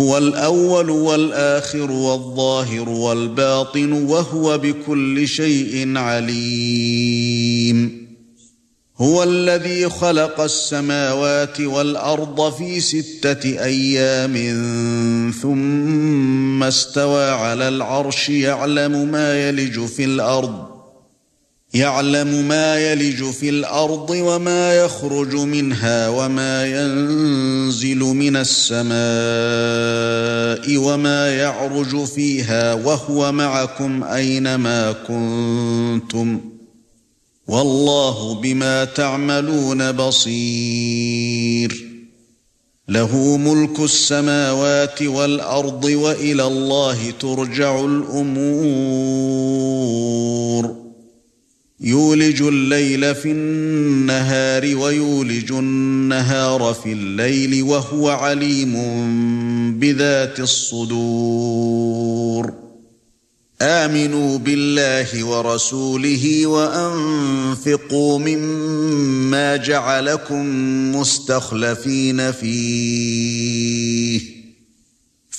هو الأول والآخر والظاهر والباطن وهو بكل شيء عليم. هو الذي خلق السماوات والأرض في ستة أيام ثم استوى على العرش يعلم ما يلج في الأرض. يَعْلَمُ مَا يَلِجُ فِي الْأَرْضِ وَمَا يَخْرُجُ مِنْهَا وَمَا يَنزِلُ مِنَ السَّمَاءِ وَمَا يَعْرُجُ فِيهَا وَهُوَ مَعَكُمْ أَيْنَمَا كُنتُمْ وَاللَّهُ بِمَا تَعْمَلُونَ بَصِيرٌ لَهُ مُلْكُ السَّمَاوَاتِ وَالْأَرْضِ وَإِلَى اللَّهِ تُرْجَعُ الْأُمُورُ يولج الليل في النهار ويولج النهار في الليل وهو عليم بذات الصدور. آمنوا بالله ورسوله وأنفقوا مما جعلكم مستخلفين فيه.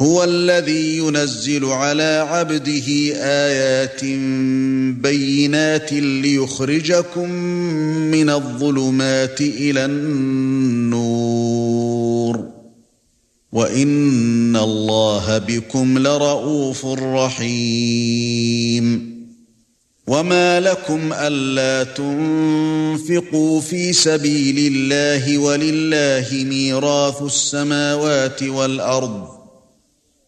هو الذي ينزل على عبده آيات بينات ليخرجكم من الظلمات إلى النور. وإن الله بكم لرؤوف رحيم. وما لكم ألا تنفقوا في سبيل الله ولله ميراث السماوات والأرض.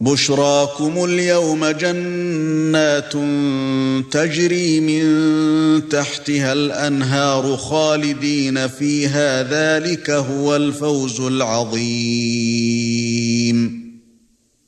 بشراكم اليوم جنات تجري من تحتها الأنهار خالدين فيها ذلك هو الفوز العظيم.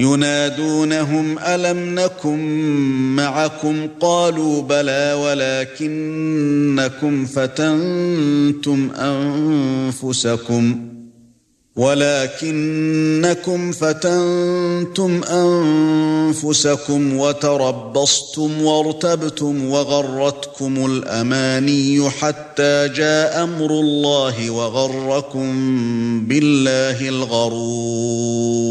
ينادونهم ألم نكن معكم؟ قالوا بلى ولكنكم فتنتم أنفسكم. ولكنكم فتنتم أنفسكم وتربصتم وارتبتم وغرتكم الأماني حتى جاء أمر الله وغركم بالله الغرور.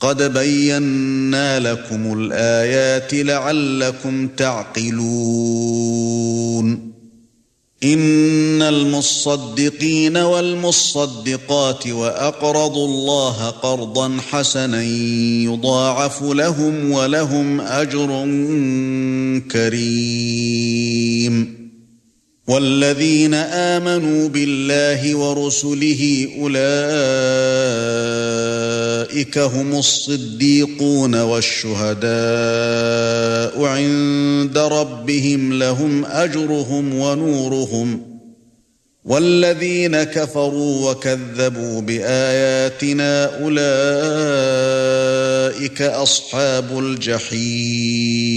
قد بينا لكم الآيات لعلكم تعقلون. إن المصدقين والمصدقات وأقرضوا الله قرضا حسنا يضاعف لهم ولهم أجر كريم. والذين آمنوا بالله ورسله أولئك هم الصديقون والشهداء عند ربهم لهم أجرهم ونورهم. والذين كفروا وكذبوا بآياتنا أولئك أصحاب الجحيم.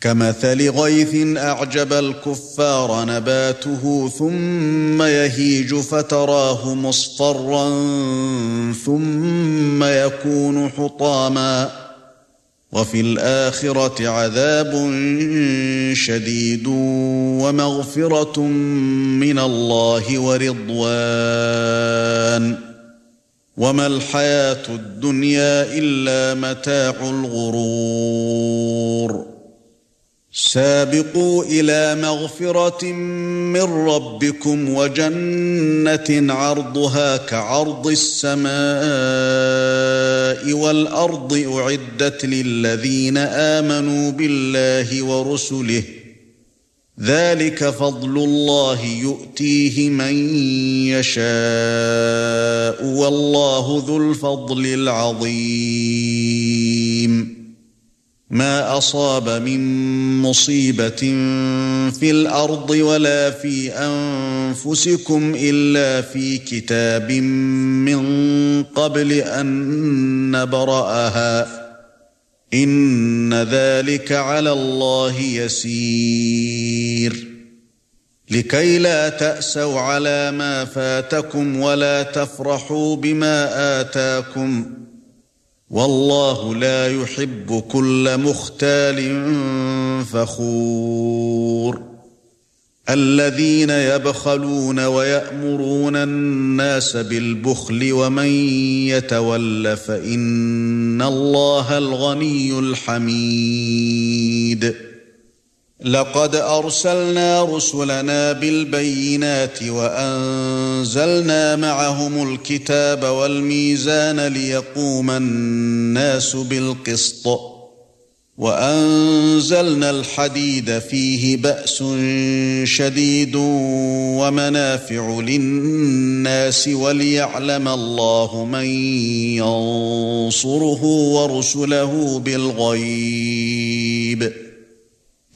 كمثل غيث أعجب الكفار نباته ثم يهيج فتراه مصفرا ثم يكون حطاما وفي الآخرة عذاب شديد ومغفرة من الله ورضوان وما الحياة الدنيا إلا متاع الغرور سابقوا إلى مغفرة من ربكم وجنة عرضها كعرض السماء والأرض أعدت للذين آمنوا بالله ورسله ذلك فضل الله يؤتيه من يشاء والله ذو الفضل العظيم ما أصاب من مصيبة في الأرض ولا في أنفسكم إلا في كتاب من قبل أن نبرأها. إن ذلك على الله يسير. لكي لا تأسوا على ما فاتكم ولا تفرحوا بما آتاكم. والله لا يحب كل مختال فخور. الذين يبخلون ويأمرون الناس بالبخل ومن يتول فإن الله الغني الحميد. لقد أرسلنا رسلنا بالبينات وأنزلنا معهم الكتاب والميزان ليقوم الناس بالقسط وأنزلنا الحديد فيه بأس شديد ومنافع للناس وليعلم الله من ينصره ورسله بالغيب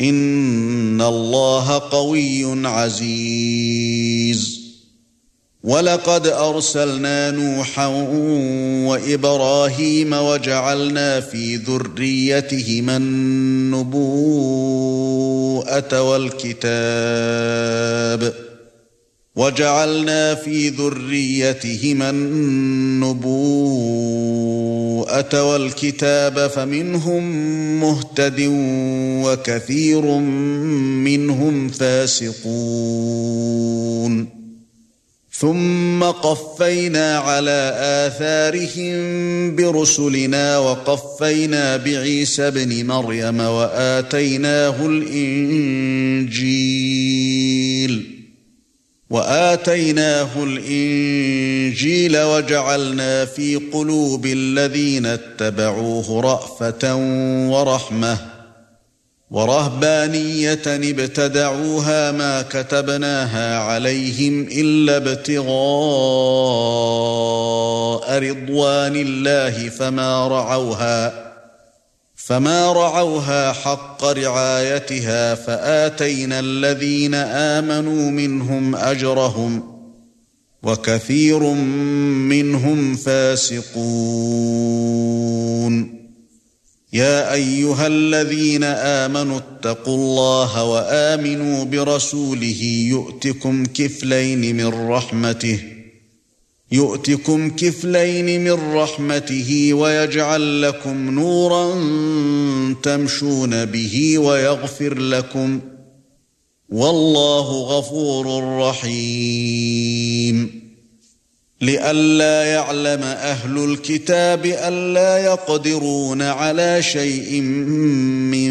ان الله قوي عزيز. ولقد ارسلنا نوحا وابراهيم وجعلنا في ذريتهما النبوءه والكتاب وجعلنا في ذريتهما النبوءة والكتاب فمنهم مهتد وكثير منهم فاسقون. ثُمَّ قَفَّيْنَا عَلَى آثَارِهِم بِرُسُلِنَا وَقَفَّيْنَا بِعِيسَى ابْنِ مَرْيَمَ وَآتَيْنَاهُ الْإِنجِيلَ. وَآتَيْنَاهُ الْإِنجِيلَ وَجَعَلْنَا فِي قُلُوبِ الَّذِينَ اتَّبَعُوهُ رَأْفَةً وَرَحْمَةً ورهبانية ابتدعوها ما كتبناها عليهم إلا ابتغاء رضوان الله فما رعوها فما رعوها حق رعايتها فاتينا الذين امنوا منهم اجرهم وكثير منهم فاسقون يا ايها الذين امنوا اتقوا الله وامنوا برسوله يؤتكم كفلين من رحمته يؤتكم كفلين من رحمته ويجعل لكم نورا تمشون به ويغفر لكم والله غفور رحيم. لئلا يعلم أهل الكتاب الا يقدرون على شيء من